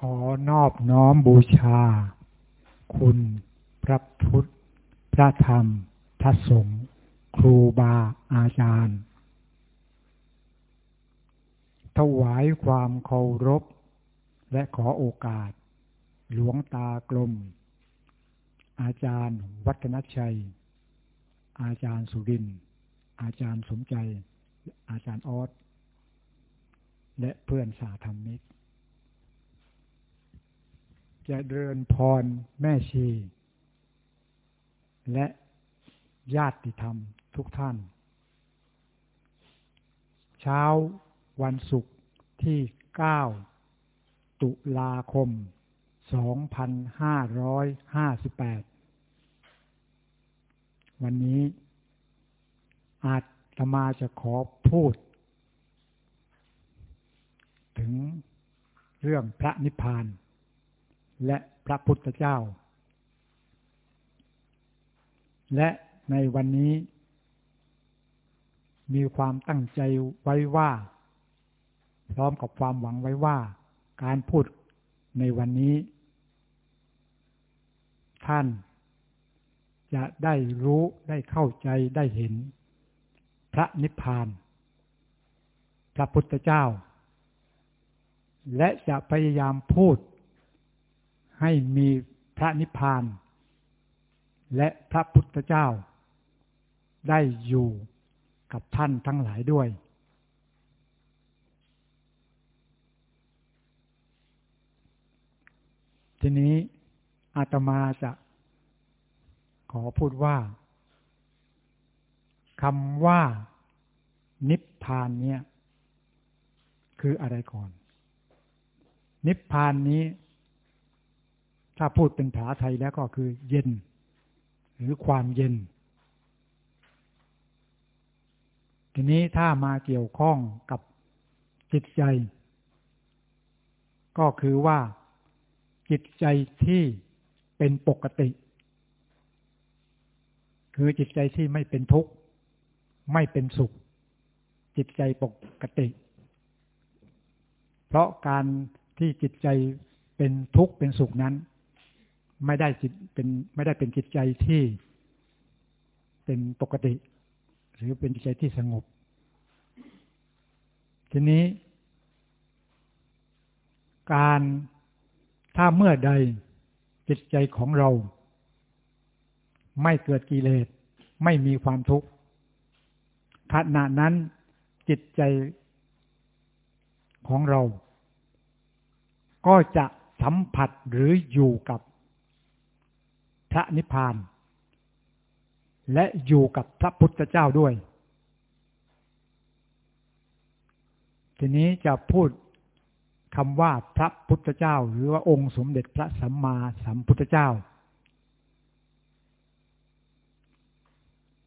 ขอนอบน้อมบูชา คุณพระพุทธ พระธรรม พระสงฆ์ครูบาอาจารย์ ถวายความเคารพ และขอโอกาส หลวงตากลม อาจารย์วัฒนชัย อาจารย์สุริน อาจารย์สมใจ อาจารย์ออสและเพื่อนสาธรรมิก จะเดินพรแม่ชี และญาติธรรมทุกท่าน เช้าวันศุกร์ที่ 9 ตุลาคม 2558 วันนี้ อาตมาจะขอพูด ถึงเรื่องพระนิพพาน และพระพุทธเจ้า และในวันนี้ มีความตั้งใจไว้ว่า พร้อมกับความหวังไว้ว่าการพูดในวันนี้ ท่านจะได้รู้ได้เข้าใจได้เห็น พระนิพพาน พระพุทธเจ้า และจะพยายามพูด ให้มีพระนิพพาน และพระพุทธเจ้า ได้อยู่กับท่านทั้งหลายด้วย ทีนี้อาตมาจะขอพูดว่าคำว่านิพพานเนี่ย คืออะไรก่อน นิพพานนี้ ถ้าพูดเป็นภาษาไทยแล้วก็คือเย็น หรือความเย็น ทีนี้ถ้ามาเกี่ยวข้องกับจิตใจ ก็คือว่าจิตใจที่เป็นปกติ คือจิตใจที่ไม่เป็นทุกข์ ไม่เป็นสุข จิตใจปกติ เพราะการที่จิตใจเป็นทุกข์เป็นสุขนั้น ไม่ได้จิตเป็นไม่ได้เป็นจิตใจที่เป็นปกติ หรือเป็นจิตใจที่สงบ ทีนี้ การถ้าเมื่อใดจิตใจของเรา ไม่เกิดกิเลสไม่มีความทุกข์ขณะนั้นจิตใจของเรา ก็จะสัมผัสหรืออยู่กับ ระนิพพาน และอยู่กับพระพุทธเจ้าด้วย ทีนี้จะพูดคำว่าพระพุทธเจ้า หรือว่าองค์สมเด็จพระสัมมาสัมพุทธเจ้า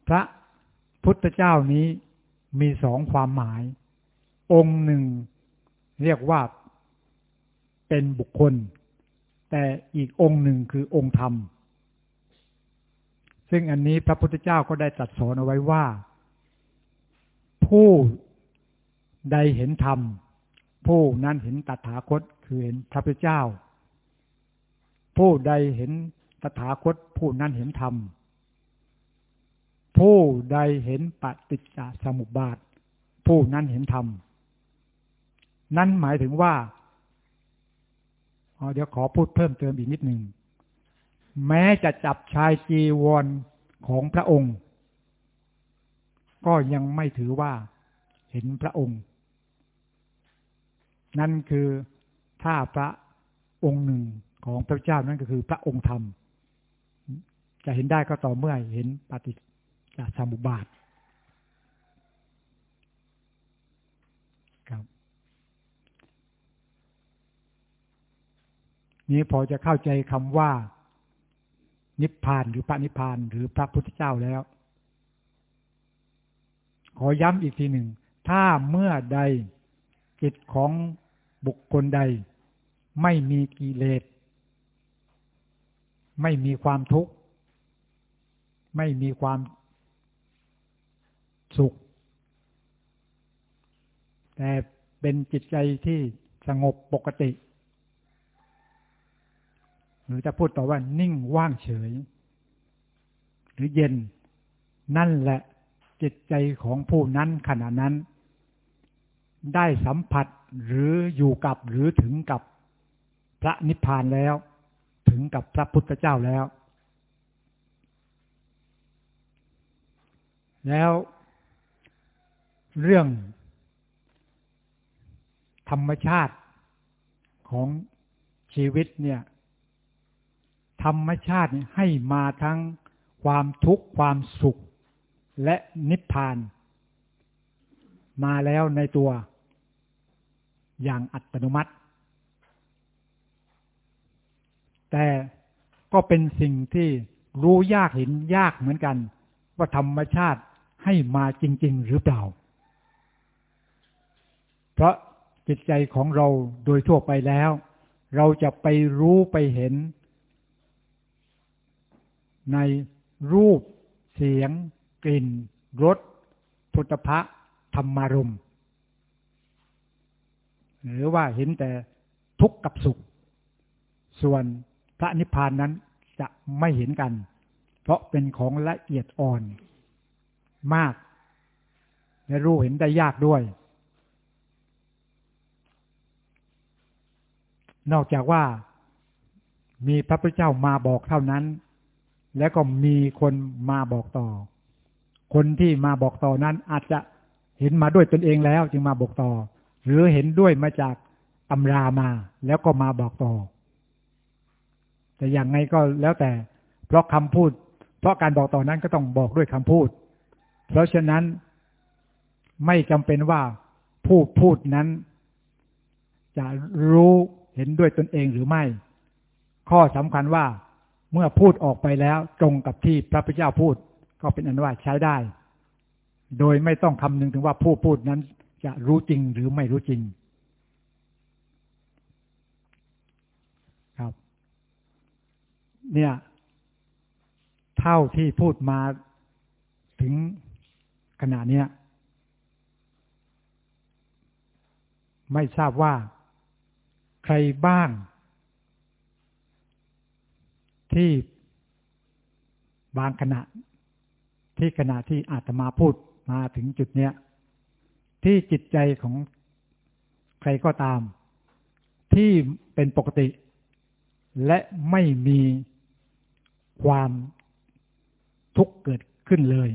พระพุทธเจ้านี้มีสองความหมาย องค์หนึ่งเรียกว่าเป็นบุคคล แต่อีกองค์หนึ่งคือองค์ธรรม ซึ่งอันนี้พระพุทธเจ้าก็ได้ตรัสสอนเอาไว้ว่า ผู้ใดเห็นธรรม ผู้นั้นเห็นตถาคตคือเห็นพระพุทธเจ้า ผู้ใดเห็นตถาคต ผู้นั้นเห็นธรรม ผู้ใดเห็นปฏิจจสมุปบาท ผู้นั้นเห็นธรรม นั่นหมายถึงว่าเดี๋ยวขอพูดเพิ่มเติมอีกนิดหนึ่ง แม้จะจับชายจีวรของพระองค์ ก็ยังไม่ถือว่าเห็นพระองค์ นั่นคือถ้าพระองค์หนึ่งของพระเจ้านั่นก็คือพระองค์ธรรม จะเห็นได้ก็ต่อเมื่อเห็นปฏิจากสมุบาทครับ นี้พอจะเข้าใจคำว่า นิพพานหรือพระนิพพานหรือพระพุทธเจ้าแล้ว ขอย้ำอีกทีหนึ่ง ถ้าเมื่อใดจิตของบุคคลใด ไม่มีกิเลส ไม่มีความทุกข์ ไม่มีความสุข แต่เป็นจิตใจที่สงบปกติ หรือจะพูดต่อว่านิ่งว่างเฉย หรือเย็น นั่นแหละจิตใจของผู้นั้นขณะนั้น ได้สัมผัสหรืออยู่กับหรือถึงกับพระนิพพานแล้ว ถึงกับพระพุทธเจ้าแล้ว แล้วเรื่องธรรมชาติของชีวิตเนี่ย ธรรมชาติให้มาทั้งความทุกข์ความสุข และนิพพาน มาแล้วในตัว อย่างอัตโนมัติ แต่ก็เป็นสิ่งที่รู้ยากเห็นยากเหมือนกัน ว่าธรรมชาติให้มาจริง ๆ หรือเปล่า เพราะจิตใจของเราโดยทั่วไปแล้ว เราจะไปรู้ไปเห็น ในรูป เสียง กลิ่นรสพุทธะธรรมารมหรือว่าเห็นแต่ทุกข์กับสุข ส่วนพระนิพพานนั้นจะไม่เห็นกัน เพราะเป็นของละเอียดอ่อนมาก และรู้เห็นได้ยากด้วย นอกจากว่ามีพระพุทธเจ้ามาบอกเท่านั้น แล้วก็มีคนมาบอกต่อ คนที่มาบอกต่อนั้น อาจจะเห็นมาด้วยตนเองแล้ว จึงมาบอกต่อ หรือเห็นด้วยมาจากตำรามา แล้วก็มาบอกต่อ แต่อย่างไงก็แล้วแต่ เพราะคำพูด เพราะการบอกต่อนั้นก็ต้องบอกด้วยคำพูด เพราะฉะนั้นไม่จำเป็นว่าผู้พูดนั้น จะรู้เห็นด้วยตนเองหรือไม่ ข้อสำคัญว่า เมื่อพูดออกไปแล้วตรงกับที่พระพุทธเจ้าพูด ก็เป็นอันว่าใช้ได้ โดยไม่ต้องคำนึงถึงว่าผู้พูดนั้น จะรู้จริงหรือไม่รู้จริง ครับ เนี่ย เท่าที่พูดมาถึงขณะนี้ไม่ทราบว่า ใครบ้าง ที่บางขณะ ที่ขณะที่อาตมาพูดมาถึงจุดเนี้ย ที่จิตใจของใครก็ตาม ที่เป็นปกติ และไม่มีความทุกข์เกิดขึ้นเลย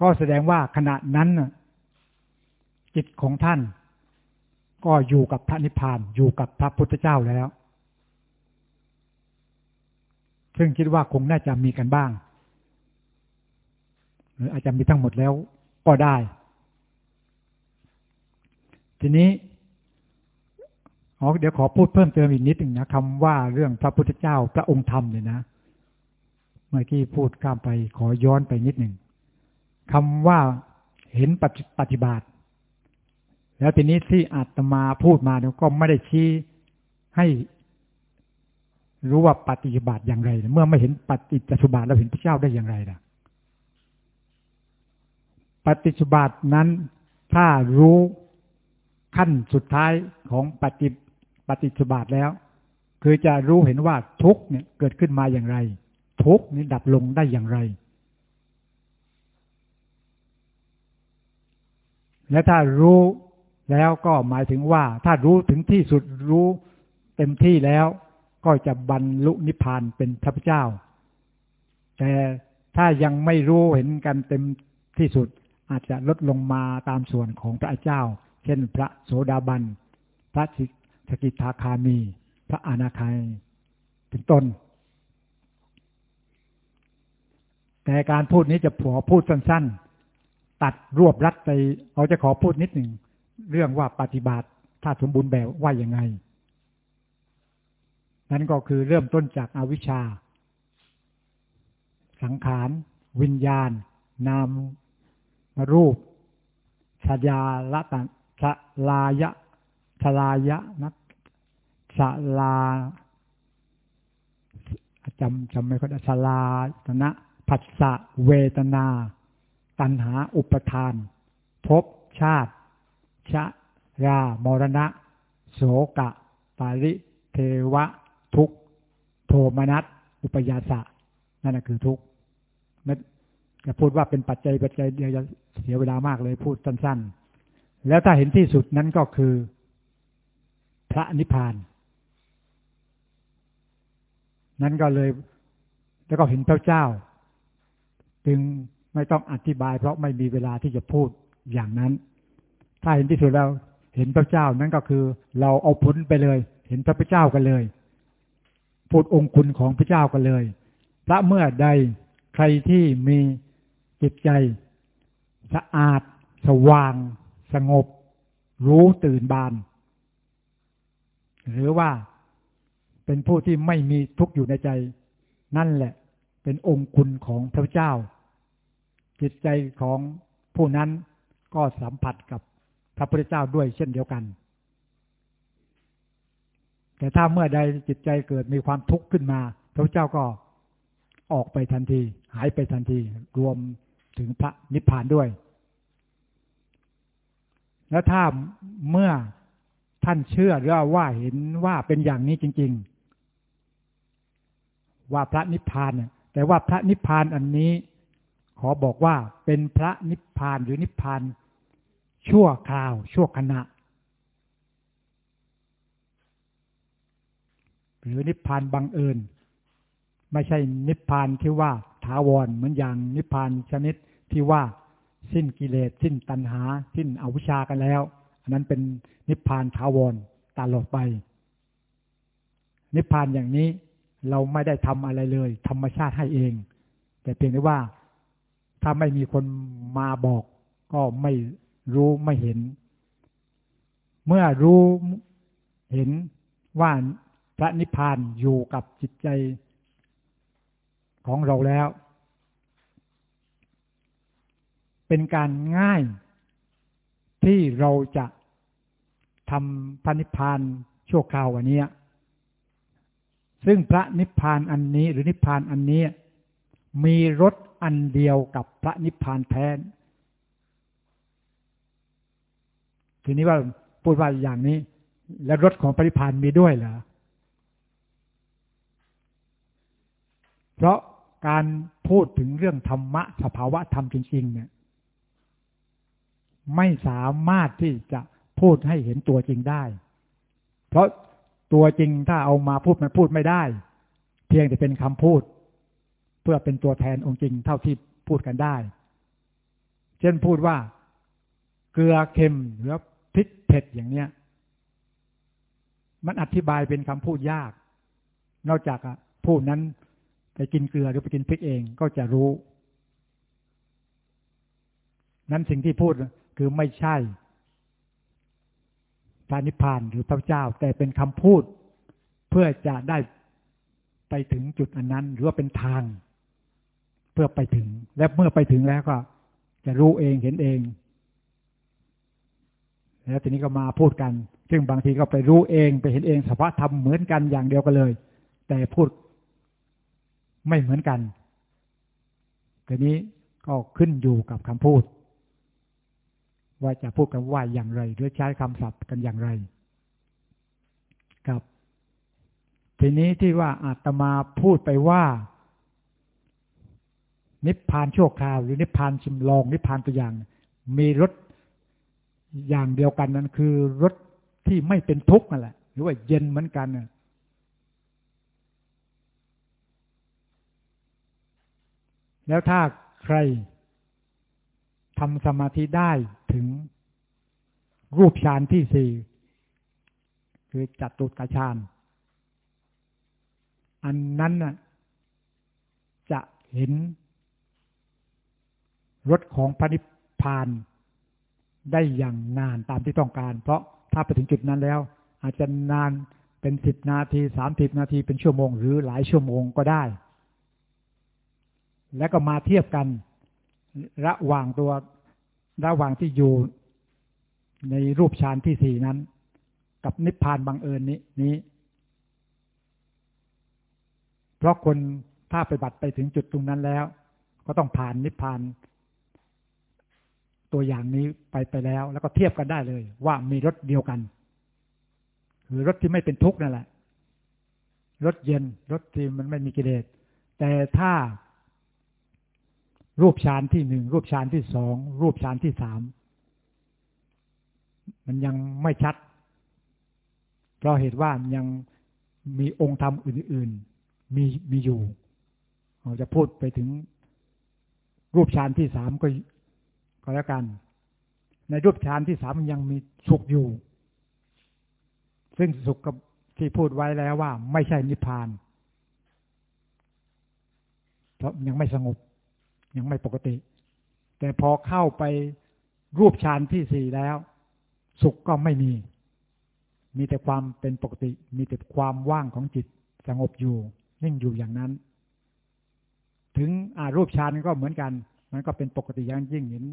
ก็แสดงว่าขณะนั้นจิตของท่าน ก็อยู่กับพระนิพพานอยู่กับพระพุทธเจ้าแล้ว ซึ่งคิดว่าคงน่าจะมีกันบ้าง หรืออาจจะมีทั้งหมดแล้วก็ได้ ทีนี้อ๋อเดี๋ยวขอพูดเพิ่มเติมอีกนิดหนึ่งนะคำว่าเรื่องพระพุทธเจ้าพระองค์ธรรมเนี่ยนะ เมื่อกี้พูดข้ามไปขอย้อนไปนิดหนึ่งคำว่าเห็นปฏิบัติ แล้วทีนี้ที่อาตมาพูดมาเนี่ยก็ไม่ได้ชี้ให้ รู้ว่าปฏิบัติอย่างไร เมื่อไม่เห็นปฏิจจุบัติเราเห็นพระเจ้าได้อย่างไรล่ะ ปฏิจุบัตินั้นถ้ารู้ขั้นสุดท้ายของปฏิปฏิจุบัติแล้ว คือจะรู้เห็นว่าทุกเนี่ยเกิดขึ้นมาอย่างไร ทุกนี้ดับลงได้อย่างไร และถ้ารู้แล้วก็หมายถึงว่า ถ้ารู้ถึงที่สุดรู้เต็มที่แล้ว ก็จะบรรลุนิพพานเป็นพระพุทธเจ้า แต่ถ้ายังไม่รู้เห็นกันเต็มที่สุดอาจจะลดลงมาตามส่วนของพระเจ้า เช่น พระโสดาบัน พระสกิทาคามี พระอนาคายเป็นต้น แต่การพูดนี้จะผัวพูดสั้นๆ ตัดรวบรัดไป เราจะขอพูดนิดหนึ่ง เรื่องว่าปฏิบัติถ้าสมบูรณ์แบบว่ายังไง นั่นก็คือเริ่มต้นจากอาวิชชา สังขาร วิญญาณ นาม รูปชายาละตันชลายะชลายะนักชลาจำจำไม่ค่อยได้ชลาตนะผัสสะเวทนา ตัณหาอุปทานภพชาติชะรามรณะ โสกะ ปาริเทวะ ทุกโทมนัสอุปยาสะ นั่นคือทุกไม่จะพูดว่าเป็นปัจจัยปัจจัยเดียวจะเสียเวลามากเลยพูดสั้น ๆ แล้วถ้าเห็นที่สุดนั้นก็คือ พระนิพพาน นั้นก็เลยแล้วก็เห็นพระเจ้า จึงไม่ต้องอธิบาย เพราะไม่มีเวลาที่จะพูดอย่างนั้น ถ้าเห็นที่สุดแล้ว เห็นพระเจ้านั้นก็คือ เราเอาพ้นไปเลย เห็นพระพุทธเจ้ากันเลย พูดองค์คุณของพระเจ้ากันเลย พระเมื่อใดใครที่มีจิตใจ สะอาด สว่าง สงบ รู้ตื่นบาน หรือว่าเป็นผู้ที่ไม่มีทุกข์อยู่ในใจ นั่นแหละ เป็นองค์คุณของพระเจ้า จิตใจของผู้นั้นก็สัมผัสกับพระพุทธเจ้าด้วยเช่นเดียวกัน แต่ถ้าเมื่อใดจิตใจเกิดมีความทุกข์ขึ้นมาพระเจ้าก็ออกไปทันที หายไปทันที รวมถึงพระนิพพานด้วย แล้วถ้าเมื่อท่านเชื่อหรือว่าเห็นว่าเป็นอย่างนี้จริง ๆ ว่าพระนิพพานเนี่ยแต่ว่าพระนิพพานอันนี้ ขอบอกว่าเป็นพระนิพพานหรือนิพพานชั่วคราว ชั่วขณะ หรือนิพพานบังเอิญ ไม่ใช่นิพพานที่ว่าถาวรเหมือนอย่างนิพพานชนิดที่ว่าสิ้นกิเลสสิ้นตัณหา สิ้นอวิชชากันแล้ว อันนั้นเป็นนิพพานถาวรตลอดไป นิพพานอย่างนี้เราไม่ได้ทำอะไรเลย ธรรมชาติให้เอง แต่เพียงแต่ว่า ถ้าไม่มีคนมาบอก ก็ไม่รู้ไม่เห็น เมื่อรู้เห็นว่า พระนิพพานอยู่กับจิตใจของเราแล้ว เป็นการง่ายที่เราจะทำพระนิพพานชั่วคราววันนี้ ซึ่งพระนิพพานอันนี้หรือนิพพานอันนี้ มีรสอันเดียวกับพระนิพพานแท้ทีนี้ว่าพูดว่าอย่างนี้ แล้วรสของพระนิพพานมีด้วยเหรอ เพราะการพูดถึงเรื่องธรรมะสภาวะธรรมจริงๆ เนี่ย ไม่สามารถที่จะพูดให้เห็นตัวจริงได้ เพราะตัวจริงถ้าเอามาพูดมันพูดไม่ได้ เพียงแต่เป็นคำพูด เพื่อเป็นตัวแทนองค์จริงเท่าที่พูดกันได้ เช่นพูดว่า เกลือเค็มหรือพริกเผ็ดอย่างเนี้ย มันอธิบายเป็นคำพูดยาก นอกจากพูดนั้น ไปกินเกลือหรือไปกินพริกเองก็จะรู้ นั้นสิ่งที่พูดคือไม่ใช่พระนิพพานหรือพระเจ้า แต่เป็นคำพูดเพื่อจะได้ไปถึงจุดอันนั้น หรือว่าเป็นทาง เพื่อไปถึง และเมื่อไปถึงแล้วก็ จะรู้เองเห็นเอง แล้วทีนี้ก็มาพูดกัน ซึ่งบางทีก็ไปรู้เองไปเห็นเองสภาวะธรรมเหมือนกันอย่างเดียวกันเลย แต่พูด ไม่เหมือนกันทีนี้ก็ขึ้นอยู่กับคำพูด ว่าจะพูดกันว่าอย่างไร หรือใช้คำศัพท์กันอย่างไร ครับ ทีนี้ที่ว่าอาตมาพูดไปว่า นิพพานชั่วคราว หรือนิพพานชิมลอง นิพพานตัวอย่าง มีรถอย่างเดียวกันนั้นคือรถที่ไม่เป็นทุกข์นั่นแหละ หรือว่าเย็นเหมือนกัน แล้วถ้าใครทำสมาธิได้ถึงรูปฌานที่สี่คือจัตุตฌาน อันนั้นจะเห็นรถของพระนิพพานได้อย่างนานตามที่ต้องการ เพราะถ้าไปถึงจุดนั้นแล้ว อาจจะนานเป็นสิบนาทีสามสิบนาทีเป็นชั่วโมง หรือหลายชั่วโมงก็ได้ แล้วก็มาเทียบกัน ระหว่างตัวระหว่างที่อยู่ในรูปฌานที่สี่นั้น กับนิพพานบังเอิญนี้นี้ เพราะคนถ้าไปบัติไปถึงจุดตรงนั้นแล้ว ก็ต้องผ่านนิพพาน ตัวอย่างนี้ไปไปแล้ว แล้วก็เทียบกันได้เลย ว่ามีรถเดียวกัน คือรถที่ไม่เป็นทุกข์นั่นแหละรถเย็นรถที่มันไม่มีกิเลสแต่ถ้า รูปฌานที่หนึ่งรูปฌานที่สองรูปฌานที่สามมันยังไม่ชัด เพราะเหตุว่ายังมีองค์ธรรมอื่น ๆ มีมีอยู่เราจะพูดไปถึงรูปฌานที่สามก็ก็แล้วกัน ในรูปฌานที่สามมันยังมีสุขอยู่ ซึ่งสุขกับที่พูดไว้แล้วว่า ไม่ใช่นิพพาน เพราะยังไม่สงบ ยังไม่ปกติ แต่พอเข้าไปรูปฌานที่สี่แล้ว สุขก็ไม่มี มีแต่ความเป็นปกติ มีแต่ความว่างของจิตสงบอยู่นิ่งอยู่อย่างนั้น ถึงอารูปฌานก็เหมือนกัน มันก็เป็นปกติอย่างยิ่งเห็น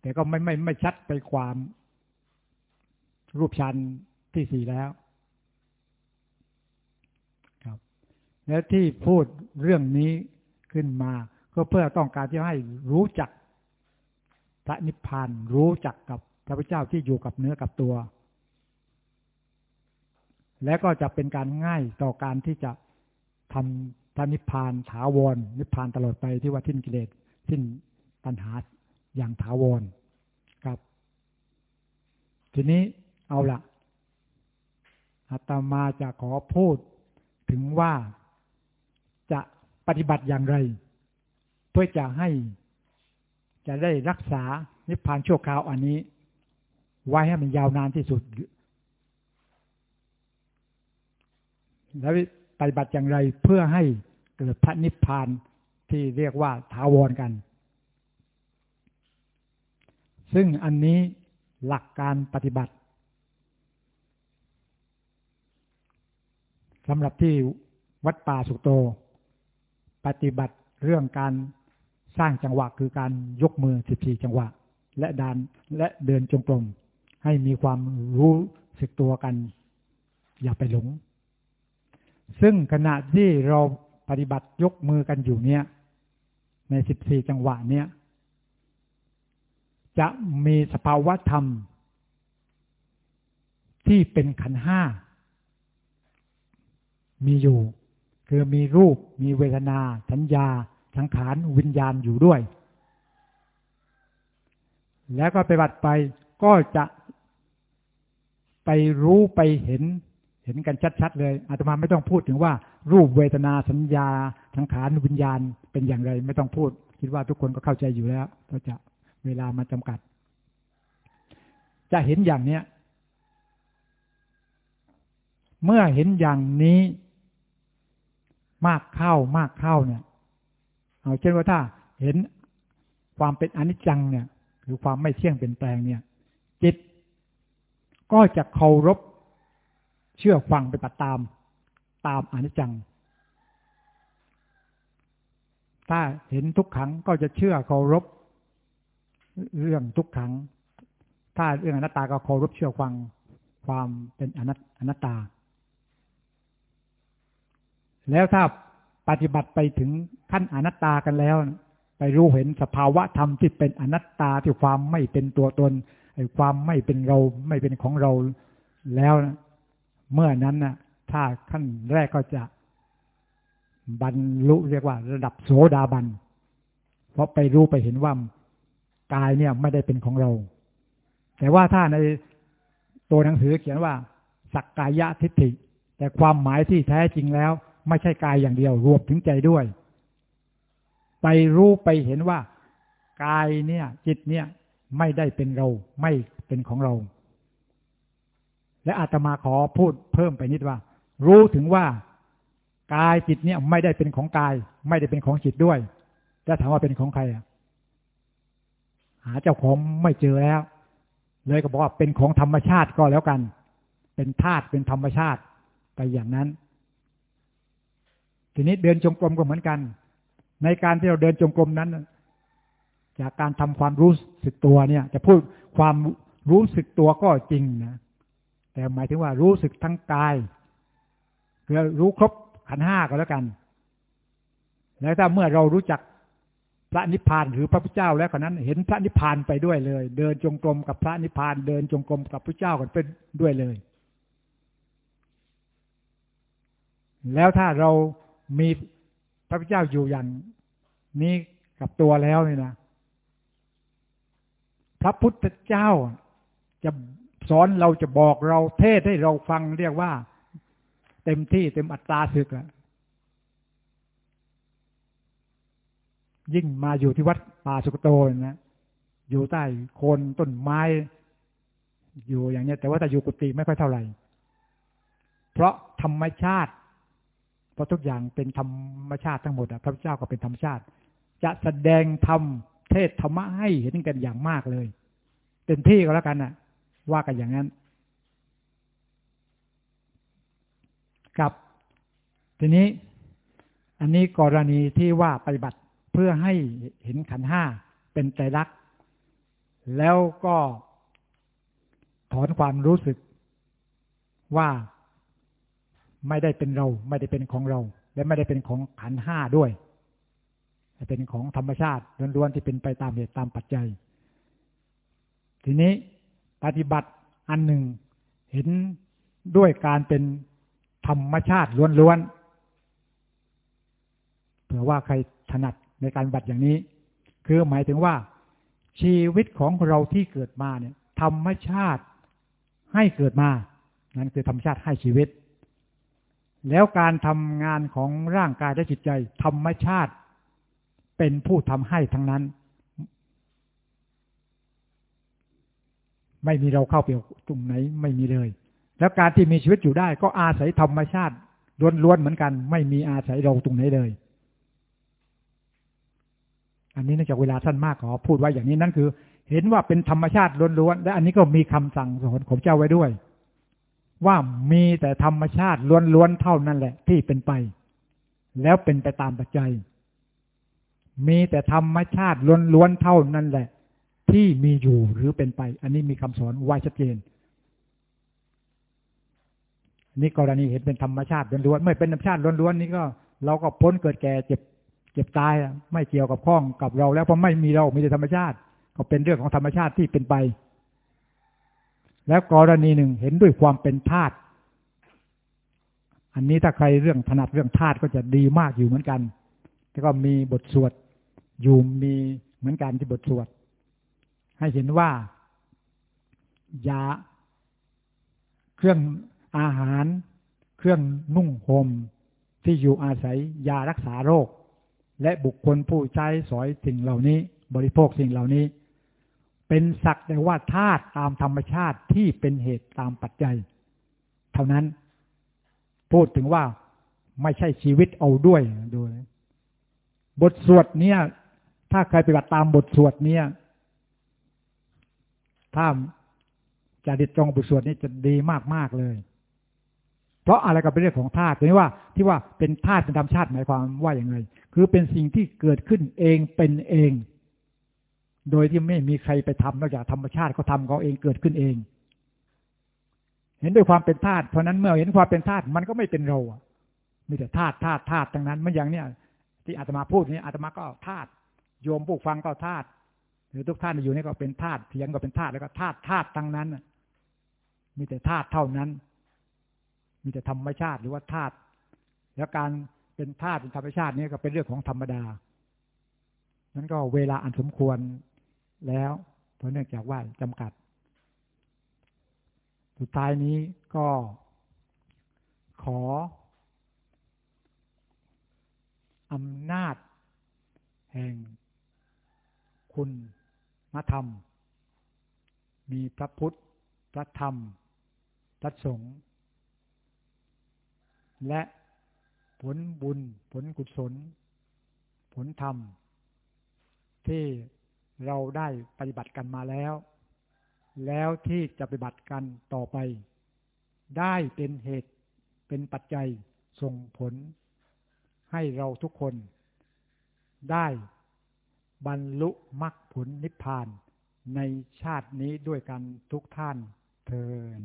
แต่ก็ไม่ไม่ไม่ชัดไปความ รูปฌานที่สี่แล้วครับ และที่พูดเรื่องนี้ขึ้นมา ก็เพื่อต้องการที่ให้รู้จักพระนิพพานรู้จักกับพระพุทธเจ้าที่อยู่กับเนื้อกับตัว และก็จะเป็นการง่ายต่อการที่จะทำพระนิพพานถาวร นิพพานตลอดไปที่ว่าทิ้นกิเลสทิ้นปัญหาอย่างถาวรครับ ทีนี้เอาละอาตมาจะขอพูดถึงว่าจะปฏิบัติอย่างไร พื่อจะให้จะได้รักษานิพพานชั่วคราวอันนี้ ไว้ให้มันยาวนานที่สุด แล้วปฏิบัติอย่างไรเพื่อให้เกิดพระนิพพานที่เรียกว่าถาวรกัน ซึ่งอันนี้หลักการปฏิบัติสำหรับที่วัดป่าสุโต ปฏิบัติเรื่องการ สร้างจังหวะคือการยกมือสิบสี่จังหวะ และดานและเดินจงกรมให้มีความรู้สึกตัวกัน อย่าไปหลง ซึ่งขณะที่เราปฏิบัติยกมือกันอยู่เนี่ย ในสิบสี่จังหวะเนี่ย จะมีสภาวะธรรม ที่เป็นขันห้า มีอยู่ คือมีรูป มีเวทนา สัญญา สังขารวิญญาณอยู่ด้วย แล้วก็ไปบัดไปก็จะไปรู้ไปเห็น เห็นกันชัดๆเลยอาตมาไม่ต้องพูดถึงว่า รูปเวทนาสัญญาสังขารวิญญาณเป็นอย่างไร ไม่ต้องพูด คิดว่าทุกคนก็เข้าใจอยู่แล้วก็จะเวลามาจำกัด จะเห็นอย่างเนี้ยเมื่อเห็นอย่างนี้ มากเข้ามากเข้าเนี่ย เอาเช่นว่าถ้าเห็นความเป็นอนิจจังเนี่ย หรือความไม่เที่ยงเปลี่ยนแปลงเนี่ย จิตก็จะเคารพเชื่อฟังไปตัดตาม ตามอนิจจัง ถ้าเห็นทุกขังก็จะเชื่อเคารพ เรื่องทุกขัง ถ้าเรื่องอนัตตาก็เคารพเชื่อฟังความเป็นอนัตตา แล้วถ้า ปฏิบัติไปถึงขั้นอนัตตากันแล้ว ไปรู้เห็นสภาวะธรรมที่เป็นอนัตตาที่ความไม่เป็นตัวตนไอ้ความไม่เป็นเราไม่เป็นของเราแล้วเมื่อนั้นนะถ้าขั้นแรกก็จะบรรลุเรียกว่า ระดับโสดาบัน เพราะไปรู้ไปเห็นว่ากายเนี่ยไม่ได้เป็นของเรา แต่ว่าถ้าในตัวหนังสือเขียนว่า สักกายะทิฏฐิ แต่ความหมายที่แท้จริงแล้ว ไม่ใช่กายอย่างเดียว รวมถึงใจด้วย ไปรู้ไปเห็นว่ากายเนี่ย จิตเนี่ยไม่ได้เป็นเรา ไม่เป็นของเรา และอาตมาขอพูดเพิ่มไปนิดว่า รู้ถึงว่ากายจิตเนี่ยไม่ได้เป็นของกาย ไม่ได้เป็นของจิตด้วยจะถามว่าเป็นของใครอะหาเจ้าของไม่เจอแล้ว เลยก็บอกว่าเป็นของธรรมชาติก็แล้วกัน เป็นธาตุเป็นธรรมชาติไปอย่างนั้น ทีนี้เดินจงกรมก็เหมือนกัน ในการที่เราเดินจงกรมนั้น จากการทำความรู้สึกตัวเนี่ย จะพูดความรู้สึกตัวก็จริงนะแต่หมายถึงว่ารู้สึกทั้งกายคือรู้ครบขันห้าก็แล้วกัน แล้วถ้าเมื่อเรารู้จักพระนิพพานหรือพระพุทธเจ้าแล้วคนนั้น เห็นพระนิพพานไปด้วยเลย เดินจงกรมกับพระนิพพาน เดินจงกรมกับพระเจ้ากันเป็นด้วยเลย แล้วถ้าเรา มีพระพุทธเจ้าอยู่อย่างนี้กับตัวแล้วนี่นะพระพุทธเจ้าจะสอนเราจะบอกเราเทศให้เราฟังเรียกว่า เต็มที่เต็มอัตราศึกอะยิ่งมาอยู่ที่วัดป่าสุกโตนะอยู่ใต้โคนต้นไม้ อยู่อย่างนี้แต่ว่าแต่อยู่กุฏิไม่ค่อยเท่าไหร่ เพราะธรรมชาติ เพราะทุกอย่างเป็นธรรมชาติทั้งหมดพระพุทธเจ้าก็เป็นธรรมชาติ จะแสดงธรรมเทศธรรมะให้เห็นกันอย่างมากเลยเต็มที่ก็แล้วกันนะว่ากันอย่างนั้นกับ ทีนี้ อันนี้กรณีที่ว่าปฏิบัติเพื่อให้เห็นขันห้าเป็นใจรัก แล้วก็ถอนความรู้สึกว่า ไม่ได้เป็นเรา ไม่ได้เป็นของเรา และไม่ได้เป็นของขันห้าด้วยเป็นของธรรมชาติล้วนๆที่เป็นไปตามเหตุตามปัจจัย ทีนี้ปฏิบัติอันหนึ่งเห็นด้วยการเป็นธรรมชาติล้วนๆเผื่อว่าใครถนัดในการบัติอย่างนี้ คือหมายถึงว่า ชีวิตของเราที่เกิดมาเนี่ย ธรรมชาติให้เกิดมา นั่นคือธรรมชาติให้ชีวิต แล้วการทำงานของร่างกายและจิตใจ ธรรมชาติ เป็นผู้ทำให้ทั้งนั้น ไม่มีเราเข้าไปตรงไหนไม่มีเลย แล้วการที่มีชีวิตอยู่ได้ ก็อาศัยธรรมชาติล้วนๆเหมือนกัน ไม่มีอาศัยเราตรงไหนเลย อันนี้เนื่องจากเวลาสั้นมากขอพูดไว้อย่างนี้นั่นคือ เห็นว่าเป็นธรรมชาติล้วนๆและอันนี้ก็มีคำสั่งสอนของเจ้าไว้ด้วย ว่ามีแต่ธรรมชาติล้วนๆเท่านั้นแหละ ที่เป็นไป แล้วเป็นไปตามปัจจัย มีแต่ธรรมชาติล้วนๆเท่านั้นแหละ ที่มีอยู่หรือเป็นไป อันนี้มีคำสอนไว้ชัดเจนนี่กรณีเห็นเป็นธรรมชาติล้วนๆไม่เป็นธรรมชาติล้วนๆนี่ก็ เราก็พ้นเกิดแก่เจ็บ เจ็บตายไม่เกี่ยวกับข้องกับเรา แล้วเพราะไม่มีเรามีแต่ธรรมชาติ ก็เป็นเรื่องของธรรมชาติที่เป็นไป แล้วกรณีหนึ่งเห็นด้วยความเป็นธาตุอันนี้ถ้าใครเรื่องถนัดเรื่องธาตุก็จะดีมากอยู่เหมือนกัน แล้วก็มีบทสวดอยู่มีเหมือนกันที่บทสวด ให้เห็นว่ายาเครื่องอาหาร เครื่องนุ่งห่มที่อยู่อาศัยยารักษาโรค และบุคคลผู้ใช้สอยสิ่งเหล่านี้ บริโภคสิ่งเหล่านี้ เป็นสักแต่ว่าธาตุตามธรรมชาติที่เป็นเหตุตามปัจจัย เท่านั้น พูดถึงว่าไม่ใช่ชีวิตเอาด้วยดูบทสวดเนี่ย ถ้าใครปฏิบัติตามบทสวดเนี่ย ถ้าจะดิดตรงบทสวดนี้จะดีมากมากเลย เพราะอะไรก็เป็นเรื่องของธาตุนี่ว่า ที่ว่าเป็นธาตุเป็นธรรมชาติหมายความว่าอย่างไรคือเป็นสิ่งที่เกิดขึ้นเองเป็นเอง โดยที่ไม่มีใครไปทำนอกจากธรรมชาติเขาทาเขาเองเกิดขึ้นเอง เห็นด้วยความเป็นธาตุเพราะนั้นเมื่อเห็นความเป็นธาตุมันก็ไม่เป็นเรามีแต่ธาตุธาตุธาตุทั้งนั้นมันอย่างเนี้ยที่อาตมาพูดนี้อาตมาก็ธาตุโยมผู้ฟังก็ธาตุหรือทุกท่านอยู่นี่ก็เป็นธาตุเถียงก็เป็นธาตุแล้วก็ธาตุธาตุทั้งนั้นมีแต่ธาตุเท่านั้น มีแต่ธรรมชาติหรือว่าธาตุแล้วการเป็นธาตุเป็นธรรมชาตินี้ก็เป็นเรื่องของธรรมดานั้นก็เวลาอันสมควร แล้วเพราะเนื่องจากว่าจำกัด สุดท้ายนี้ก็ขออำนาจ แห่ง คุณธรรม มีพระพุทธ พระธรรม พระสงฆ์และผลบุญ ผลกุศล ผลธรรม ที่ เราได้ปฏิบัติกันมาแล้ว แล้วที่จะปฏิบัติกันต่อไป ได้เป็นเหตุเป็นปัจจัยส่งผล ให้เราทุกคน ได้บรรลุมรรคผลนิพพานในชาตินี้ด้วยกันทุกท่านเทิน